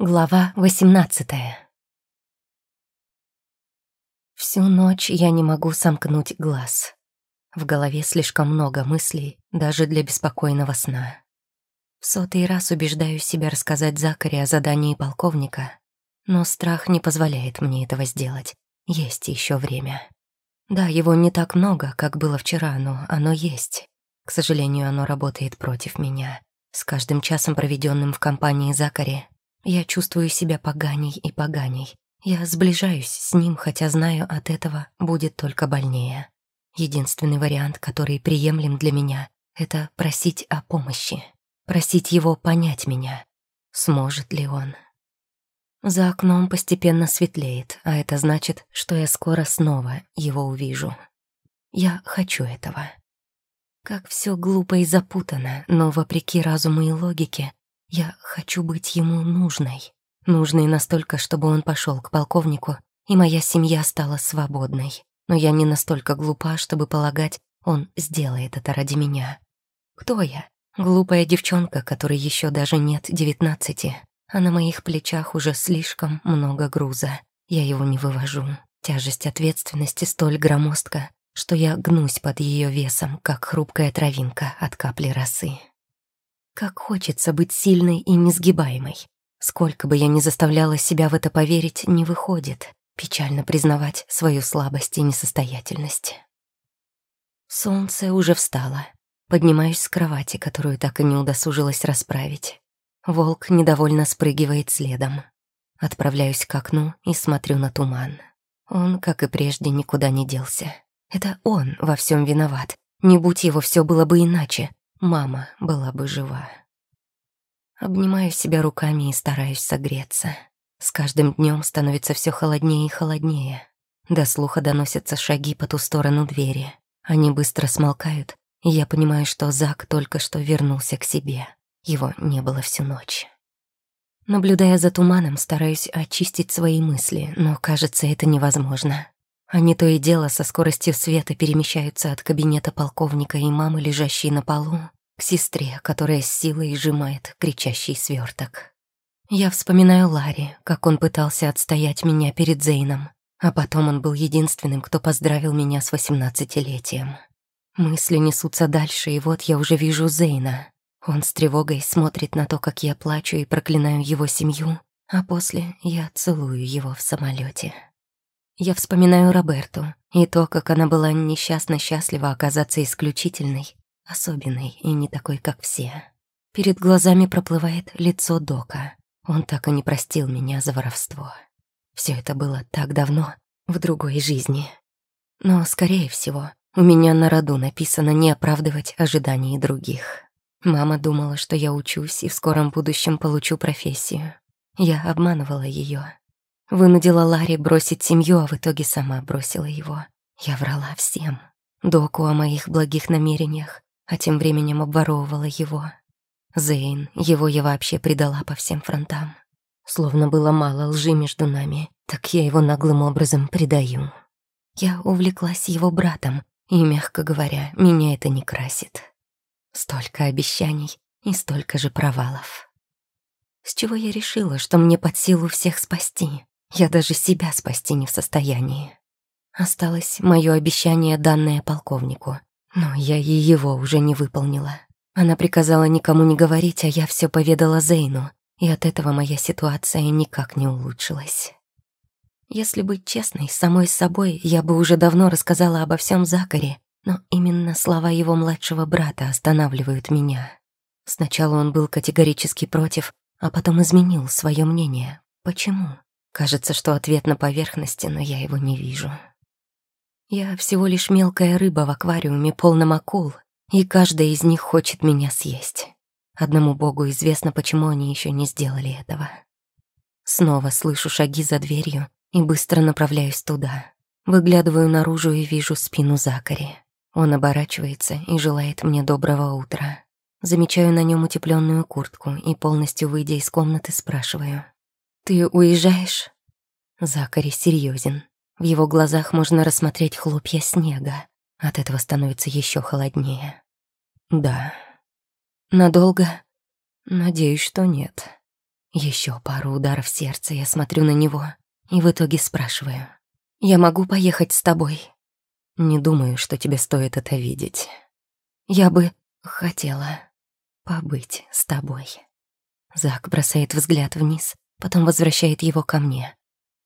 Глава 18 Всю ночь я не могу сомкнуть глаз. В голове слишком много мыслей, даже для беспокойного сна. В сотый раз убеждаю себя рассказать Закаре о задании полковника, но страх не позволяет мне этого сделать. Есть еще время. Да, его не так много, как было вчера, но оно есть. К сожалению, оно работает против меня. С каждым часом, проведенным в компании Закари, я чувствую себя поганей и поганей. Я сближаюсь с ним, хотя знаю, от этого будет только больнее. Единственный вариант, который приемлем для меня, это просить о помощи. Просить его понять меня. Сможет ли он? За окном постепенно светлеет, а это значит, что я скоро снова его увижу. Я хочу этого. Как все глупо и запутано, но вопреки разуму и логике, я хочу быть ему нужной. Нужной настолько, чтобы он пошел к полковнику, и моя семья стала свободной. Но я не настолько глупа, чтобы полагать, он сделает это ради меня. Кто я? Глупая девчонка, которой еще даже нет девятнадцати, а на моих плечах уже слишком много груза. Я его не вывожу. Тяжесть ответственности столь громоздка, что я гнусь под ее весом, как хрупкая травинка от капли росы. Как хочется быть сильной и несгибаемой. Сколько бы я ни заставляла себя в это поверить, не выходит. Печально признавать свою слабость и несостоятельность. Солнце уже встало. Поднимаюсь с кровати, которую так и не удосужилась расправить. Волк недовольно спрыгивает следом. Отправляюсь к окну и смотрю на туман. Он, как и прежде, никуда не делся. Это он во всем виноват. Не будь его, все было бы иначе мама была бы жива. Обнимаю себя руками и стараюсь согреться. С каждым днем становится все холоднее и холоднее. До слуха доносятся шаги по ту сторону двери. Они быстро смолкают, и я понимаю, что Зак только что вернулся к себе. Его не было всю ночь. Наблюдая за туманом, стараюсь очистить свои мысли, но, кажется, это невозможно. Они то и дело со скоростью света перемещаются от кабинета полковника и мамы, лежащей на полу, к сестре, которая с силой сжимает кричащий сверток. Я вспоминаю Ларри, как он пытался отстоять меня перед Зейном, а потом он был единственным, кто поздравил меня с восемнадцатилетием. Мысли несутся дальше, и вот я уже вижу Зейна. Он с тревогой смотрит на то, как я плачу и проклинаю его семью, а после я целую его в самолете. Я вспоминаю Роберту и то, как она была несчастно счастлива оказаться исключительной, особенной и не такой, как все. Перед глазами проплывает лицо Дока. Он так и не простил меня за воровство. Все это было так давно, в другой жизни. Но, скорее всего, у меня на роду написано не оправдывать ожиданий других. Мама думала, что я учусь и в скором будущем получу профессию. Я обманывала ее. Вынудила Ларри бросить семью, а в итоге сама бросила его. Я врала всем. Доку о моих благих намерениях, а тем временем обворовывала его. Зейн, его я вообще предала по всем фронтам. Словно было мало лжи между нами, так я его наглым образом предаю. Я увлеклась его братом, и, мягко говоря, меня это не красит. Столько обещаний и столько же провалов. С чего я решила, что мне под силу всех спасти? Я даже себя спасти не в состоянии. Осталось мое обещание, данное полковнику, но я и его уже не выполнила. Она приказала никому не говорить, а я все поведала Зейну, и от этого моя ситуация никак не улучшилась. Если быть честной, самой собой, я бы уже давно рассказала обо всем Закаре, но именно слова его младшего брата останавливают меня. Сначала он был категорически против, а потом изменил свое мнение. Почему? Кажется, что ответ на поверхности, но я его не вижу. Я всего лишь мелкая рыба в аквариуме, полном акул, и каждая из них хочет меня съесть. Одному богу известно, почему они еще не сделали этого. Снова слышу шаги за дверью и быстро направляюсь туда. Выглядываю наружу и вижу спину Закари. Он оборачивается и желает мне доброго утра. Замечаю на нем утепленную куртку и, полностью выйдя из комнаты, спрашиваю. «Ты уезжаешь?» Закари серьезен. В его глазах можно рассмотреть хлопья снега. От этого становится еще холоднее. Да. Надолго? Надеюсь, что нет. Еще пару ударов сердца я смотрю на него и в итоге спрашиваю. «Я могу поехать с тобой?» «Не думаю, что тебе стоит это видеть. Я бы хотела побыть с тобой». Зак бросает взгляд вниз, потом возвращает его ко мне.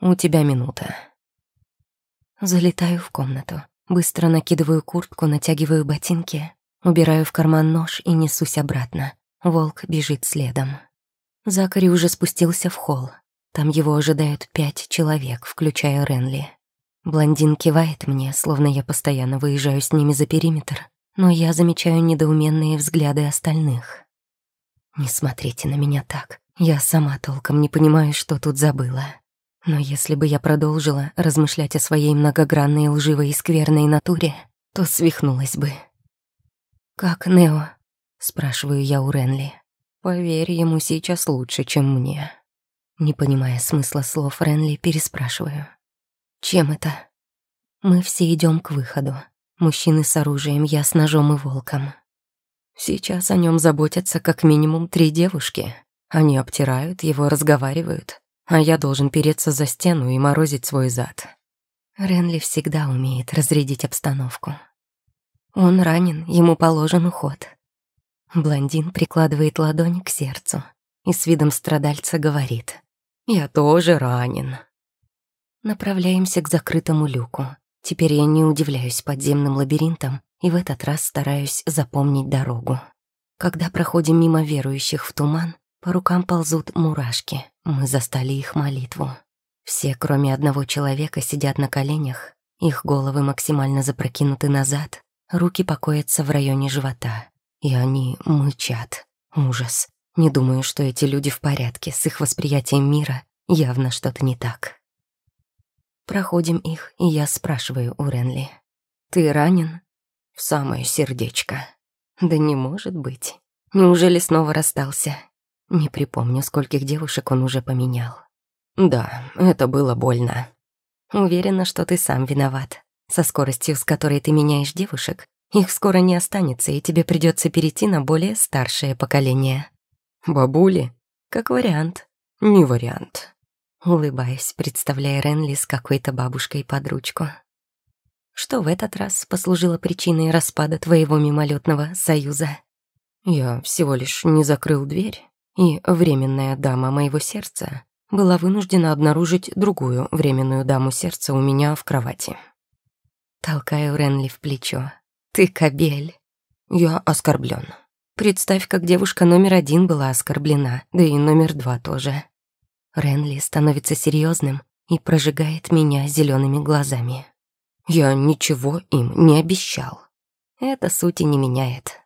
«У тебя минута». Залетаю в комнату, быстро накидываю куртку, натягиваю ботинки, убираю в карман нож и несусь обратно. Волк бежит следом. Закари уже спустился в холл. Там его ожидают пять человек, включая Ренли. Блондин кивает мне, словно я постоянно выезжаю с ними за периметр, но я замечаю недоуменные взгляды остальных. Не смотрите на меня так. Я сама толком не понимаю, что тут забыла. Но если бы я продолжила размышлять о своей многогранной лживой и скверной натуре, то свихнулась бы. «Как Нео?» — спрашиваю я у Ренли. «Поверь, ему сейчас лучше, чем мне». Не понимая смысла слов Ренли, переспрашиваю. «Чем это?» Мы все идем к выходу. Мужчины с оружием, я с ножом и волком. Сейчас о нем заботятся как минимум три девушки. Они обтирают его, разговаривают, а я должен переться за стену и морозить свой зад. Ренли всегда умеет разрядить обстановку. Он ранен, ему положен уход. Блондин прикладывает ладонь к сердцу и с видом страдальца говорит. «Я тоже ранен». Направляемся к закрытому люку. Теперь я не удивляюсь подземным лабиринтам и в этот раз стараюсь запомнить дорогу. Когда проходим мимо верующих в туман, по рукам ползут мурашки. Мы застали их молитву. Все, кроме одного человека, сидят на коленях, их головы максимально запрокинуты назад, руки покоятся в районе живота. И они мычат. Ужас. Не думаю, что эти люди в порядке, с их восприятием мира явно что-то не так. Проходим их, и я спрашиваю у Ренли. «Ты ранен?» «В самое сердечко». «Да не может быть. Неужели снова расстался?» Не припомню, скольких девушек он уже поменял. «Да, это было больно». «Уверена, что ты сам виноват. Со скоростью, с которой ты меняешь девушек, их скоро не останется, и тебе придется перейти на более старшее поколение». «Бабули?» «Как вариант». «Не вариант». Улыбаясь, представляя Ренли с какой-то бабушкой под ручку. Что в этот раз послужило причиной распада твоего мимолетного союза? Я всего лишь не закрыл дверь, и временная дама моего сердца была вынуждена обнаружить другую временную даму сердца у меня в кровати. Толкаю Ренли в плечо. «Ты кобель!» Я оскорблен. Представь, как девушка номер один была оскорблена, да и номер два тоже. Ренли становится серьезным и прожигает меня зелеными глазами. Я ничего им не обещал. Это сути не меняет.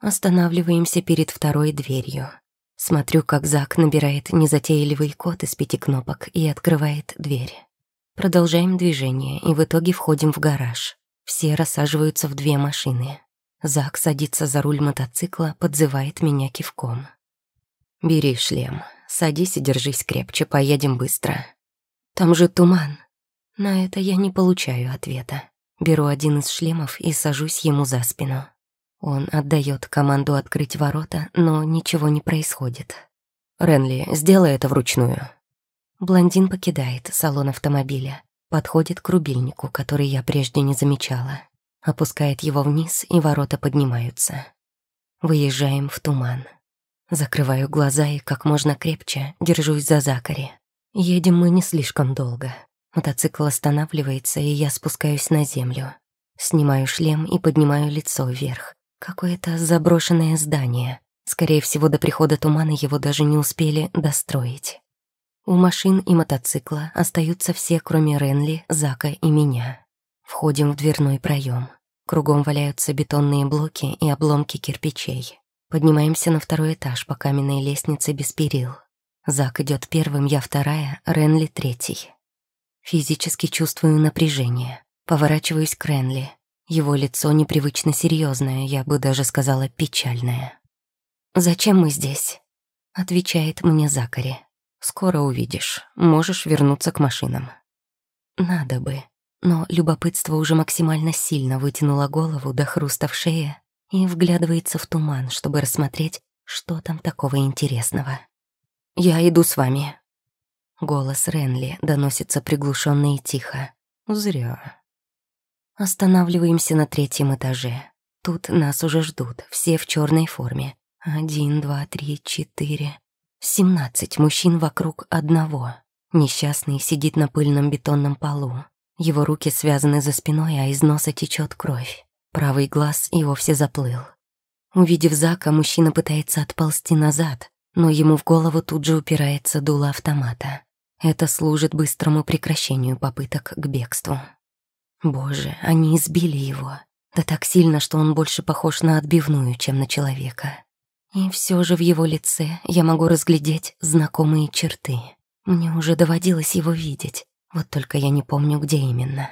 Останавливаемся перед второй дверью. Смотрю, как Зак набирает незатейливый код из пяти кнопок и открывает дверь. Продолжаем движение и в итоге входим в гараж. Все рассаживаются в две машины. Зак садится за руль мотоцикла, подзывает меня кивком. «Бери шлем», Садись и держись крепче, поедем быстро. Там же туман. На это я не получаю ответа. Беру один из шлемов и сажусь ему за спину. Он отдает команду открыть ворота, но ничего не происходит. «Ренли, сделай это вручную». Блондин покидает салон автомобиля, подходит к рубильнику, который я прежде не замечала, опускает его вниз, и ворота поднимаются. Выезжаем в туман. Закрываю глаза и как можно крепче держусь за Закари. Едем мы не слишком долго. Мотоцикл останавливается, и я спускаюсь на землю. Снимаю шлем и поднимаю лицо вверх. Какое-то заброшенное здание. Скорее всего, до прихода тумана его даже не успели достроить. У машин и мотоцикла остаются все, кроме Ренли, Зака и меня. Входим в дверной проем. Кругом валяются бетонные блоки и обломки кирпичей. Поднимаемся на второй этаж по каменной лестнице без перил. Зак идет первым, я вторая, Ренли третий. Физически чувствую напряжение. Поворачиваюсь к Ренли. Его лицо непривычно серьезное, я бы даже сказала печальное. «Зачем мы здесь?» — отвечает мне Закари. «Скоро увидишь. Можешь вернуться к машинам». Надо бы. Но любопытство уже максимально сильно вытянуло голову до хруста в шее, и вглядывается в туман, чтобы рассмотреть, что там такого интересного. Я иду с вами». Голос Ренли доносится приглушенно и тихо. Зря. Останавливаемся на третьем этаже. Тут нас уже ждут, все в черной форме. Один, два, три, четыре. Семнадцать мужчин вокруг одного. Несчастный сидит на пыльном бетонном полу. Его руки связаны за спиной, а из носа течет кровь. Правый глаз и вовсе заплыл. Увидев Зака, мужчина пытается отползти назад, но ему в голову тут же упирается дуло автомата. Это служит быстрому прекращению попыток к бегству. Боже, они избили его. Да так сильно, что он больше похож на отбивную, чем на человека. И все же в его лице я могу разглядеть знакомые черты. Мне уже доводилось его видеть, вот только я не помню, где именно.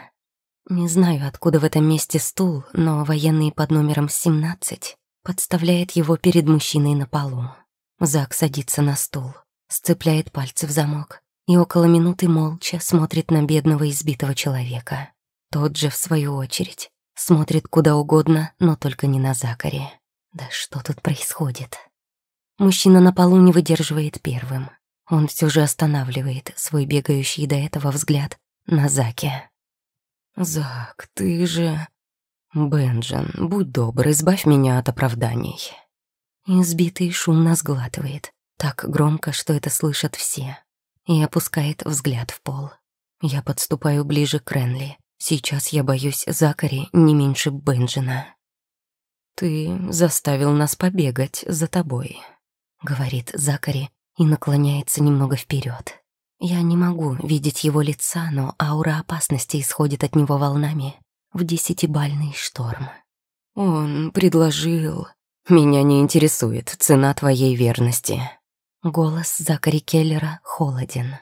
Не знаю, откуда в этом месте стул, но военный под номером 17 подставляет его перед мужчиной на полу. Зак садится на стул, сцепляет пальцы в замок и около минуты молча смотрит на бедного избитого человека. Тот же, в свою очередь, смотрит куда угодно, но только не на Закаре. Да что тут происходит? Мужчина на полу не выдерживает первым. Он все же останавливает свой бегающий до этого взгляд на Заке. «Зак, ты же...» «Бенджин, будь добр, избавь меня от оправданий». Избитый шумно сглатывает, так громко, что это слышат все, и опускает взгляд в пол. Я подступаю ближе к Ренли. Сейчас я боюсь Закари не меньше Бенджина. «Ты заставил нас побегать за тобой», — говорит Закари и наклоняется немного вперед. Я не могу видеть его лица, но аура опасности исходит от него волнами в десятибальный шторм. Он предложил... «Меня не интересует цена твоей верности». Голос Закари Келлера холоден.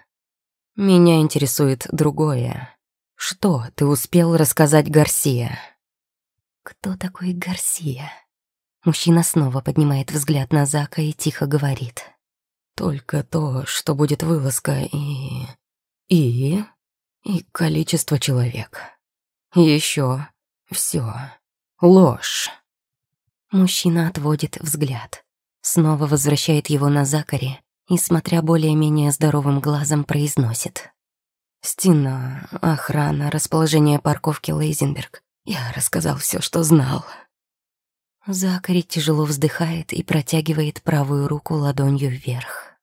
«Меня интересует другое. Что ты успел рассказать Гарсия?» «Кто такой Гарсия?» Мужчина снова поднимает взгляд на Зака и тихо говорит. «Только то, что будет вылазка и... и... и количество человек. Еще все. Ложь». Мужчина отводит взгляд, снова возвращает его на Закаре и, смотря более-менее здоровым глазом, произносит. «Стена, охрана, расположение парковки Лейзенберг. Я рассказал все, что знал. Закари тяжело вздыхает и протягивает правую руку ладонью вверх.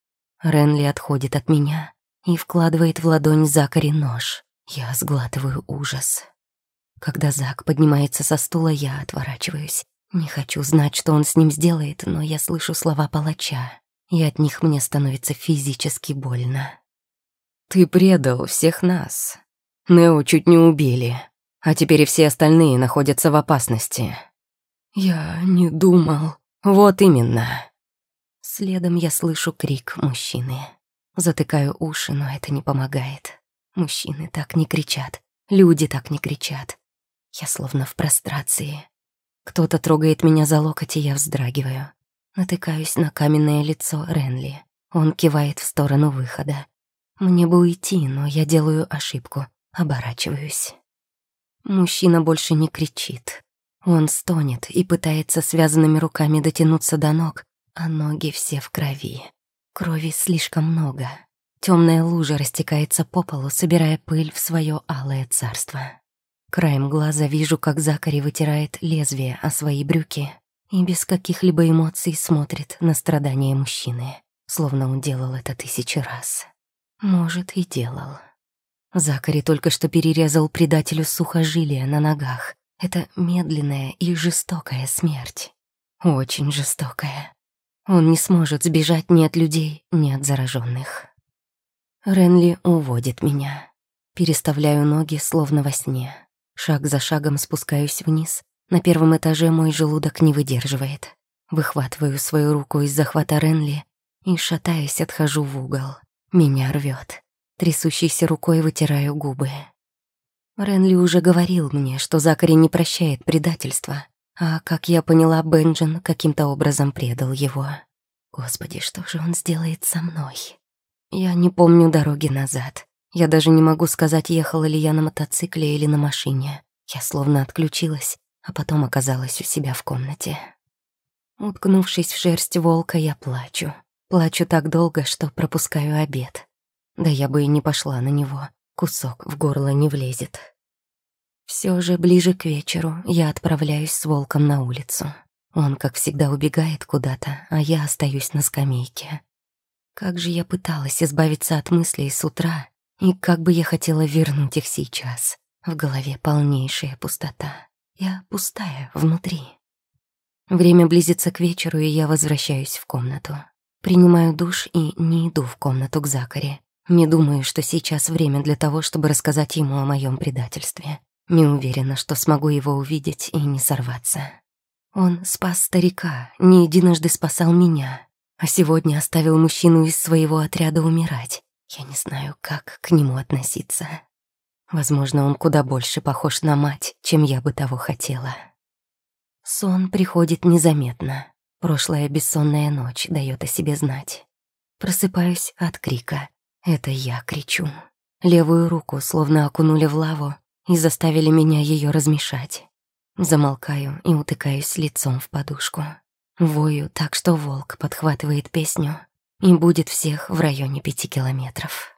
Ренли отходит от меня и вкладывает в ладонь Закари нож. Я сглатываю ужас. Когда Зак поднимается со стула, я отворачиваюсь. Не хочу знать, что он с ним сделает, но я слышу слова палача, и от них мне становится физически больно. «Ты предал всех нас. Нео чуть не убили а теперь и все остальные находятся в опасности. Я не думал. Вот именно. Следом я слышу крик мужчины. Затыкаю уши, но это не помогает. Мужчины так не кричат, люди так не кричат. Я словно в прострации. Кто-то трогает меня за локоть, и я вздрагиваю. Натыкаюсь на каменное лицо Ренли. Он кивает в сторону выхода. Мне бы уйти, но я делаю ошибку. Оборачиваюсь. Мужчина больше не кричит. Он стонет и пытается связанными руками дотянуться до ног, а ноги все в крови. Крови слишком много. Темная лужа растекается по полу, собирая пыль в свое алое царство. Краем глаза вижу, как Закари вытирает лезвие о свои брюки и без каких-либо эмоций смотрит на страдания мужчины, словно он делал это тысячи раз. Может, и делал. Закари только что перерезал предателю сухожилия на ногах. Это медленная и жестокая смерть. Очень жестокая. Он не сможет сбежать ни от людей, ни от зараженных. Ренли уводит меня. Переставляю ноги, словно во сне. Шаг за шагом спускаюсь вниз. На первом этаже мой желудок не выдерживает. Выхватываю свою руку из захвата Ренли и, шатаясь, отхожу в угол. Меня рвет. Трясущейся рукой вытираю губы. Ренли уже говорил мне, что Закари не прощает предательства, а, как я поняла, Бенджин каким-то образом предал его. Господи, что же он сделает со мной? Я не помню дороги назад. Я даже не могу сказать, ехала ли я на мотоцикле или на машине. Я словно отключилась, а потом оказалась у себя в комнате. Уткнувшись в шерсть волка, я плачу. Плачу так долго, что пропускаю обед. Да я бы и не пошла на него. Кусок в горло не влезет. Все же ближе к вечеру я отправляюсь с волком на улицу. Он, как всегда, убегает куда-то, а я остаюсь на скамейке. Как же я пыталась избавиться от мыслей с утра, и как бы я хотела вернуть их сейчас. В голове полнейшая пустота. Я пустая внутри. Время близится к вечеру, и я возвращаюсь в комнату. Принимаю душ и не иду в комнату к Закаре. Не думаю, что сейчас время для того, чтобы рассказать ему о моем предательстве. Не уверена, что смогу его увидеть и не сорваться. Он спас старика, не единожды спасал меня, а сегодня оставил мужчину из своего отряда умирать. Я не знаю, как к нему относиться. Возможно, он куда больше похож на мать, чем я бы того хотела. Сон приходит незаметно. Прошлая бессонная ночь дает о себе знать. Просыпаюсь от крика. Это я кричу. Левую руку словно окунули в лаву и заставили меня ее размешать. Замолкаю и утыкаюсь лицом в подушку. Вою так, что волк подхватывает песню и будет всех в районе пяти километров.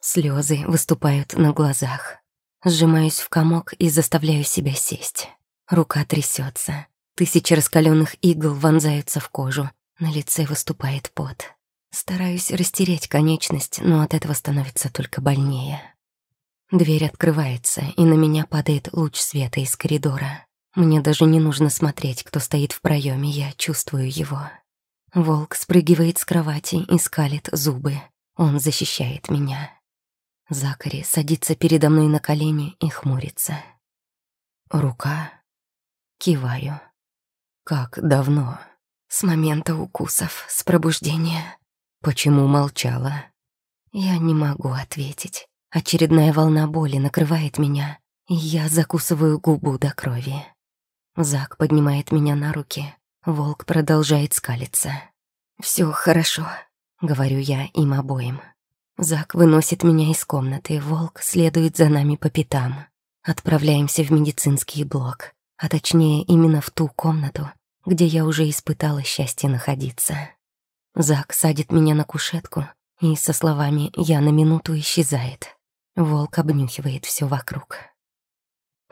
Слезы выступают на глазах. Сжимаюсь в комок и заставляю себя сесть. Рука трясется. Тысячи раскаленных игл вонзаются в кожу. На лице выступает пот. Стараюсь растереть конечность, но от этого становится только больнее. Дверь открывается, и на меня падает луч света из коридора. Мне даже не нужно смотреть, кто стоит в проеме, я чувствую его. Волк спрыгивает с кровати и скалит зубы. Он защищает меня. Закари садится передо мной на колени и хмурится. Рука Киваю. Как давно? С момента укусов, с пробуждения. Почему молчала? Я не могу ответить. Очередная волна боли накрывает меня, и я закусываю губу до крови. Зак поднимает меня на руки. Волк продолжает скалиться. Все хорошо», — говорю я им обоим. Зак выносит меня из комнаты, волк следует за нами по пятам. Отправляемся в медицинский блок а точнее именно в ту комнату, где я уже испытала счастье находиться. Зак садит меня на кушетку и со словами «я на минуту» исчезает. Волк обнюхивает все вокруг.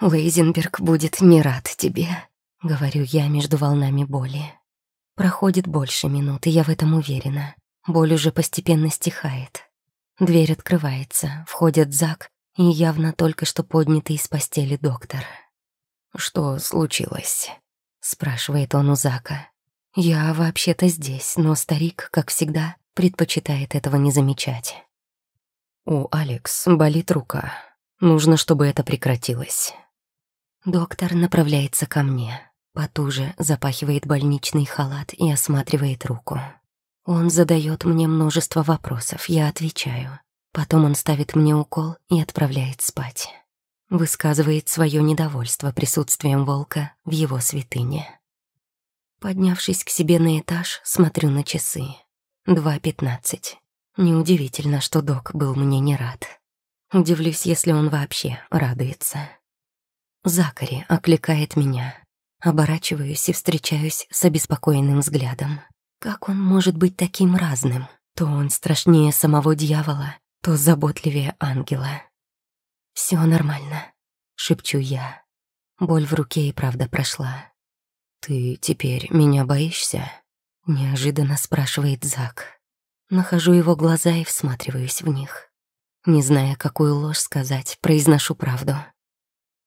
«Лейзенберг будет не рад тебе», — говорю я между волнами боли. Проходит больше минуты, я в этом уверена. Боль уже постепенно стихает. Дверь открывается, входит Зак и явно только что поднятый из постели доктор. «Что случилось?» — спрашивает он у Зака. «Я вообще-то здесь, но старик, как всегда, предпочитает этого не замечать». «У Алекс болит рука. Нужно, чтобы это прекратилось». Доктор направляется ко мне, потуже запахивает больничный халат и осматривает руку. Он задает мне множество вопросов, я отвечаю. Потом он ставит мне укол и отправляет спать высказывает свое недовольство присутствием волка в его святыне. Поднявшись к себе на этаж, смотрю на часы. Два пятнадцать. Неудивительно, что док был мне не рад. Удивлюсь, если он вообще радуется. Закари окликает меня. Оборачиваюсь и встречаюсь с обеспокоенным взглядом. Как он может быть таким разным? То он страшнее самого дьявола, то заботливее ангела. Все нормально», — шепчу я. Боль в руке и правда прошла. «Ты теперь меня боишься?» — неожиданно спрашивает Зак. Нахожу его глаза и всматриваюсь в них. Не зная, какую ложь сказать, произношу правду.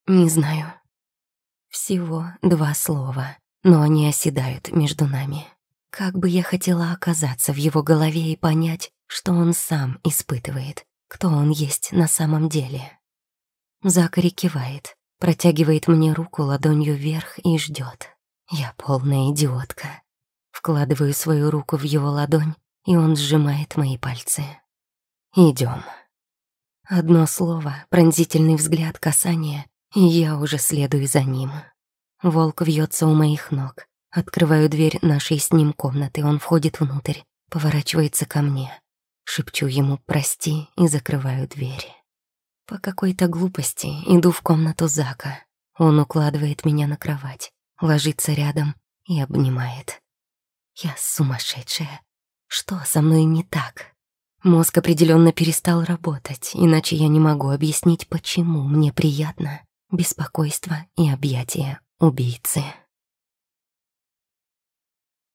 «Не знаю». Всего два слова, но они оседают между нами. Как бы я хотела оказаться в его голове и понять, что он сам испытывает, кто он есть на самом деле. Закари кивает, протягивает мне руку ладонью вверх и ждет. Я полная идиотка. Вкладываю свою руку в его ладонь, и он сжимает мои пальцы. Идем. Одно слово, пронзительный взгляд, касание, и я уже следую за ним. Волк вьется у моих ног. Открываю дверь нашей с ним комнаты, он входит внутрь, поворачивается ко мне. Шепчу ему «прости» и закрываю дверь. По какой-то глупости иду в комнату Зака. Он укладывает меня на кровать, ложится рядом и обнимает. Я сумасшедшая. Что со мной не так? Мозг определенно перестал работать, иначе я не могу объяснить, почему мне приятно беспокойство и объятия убийцы.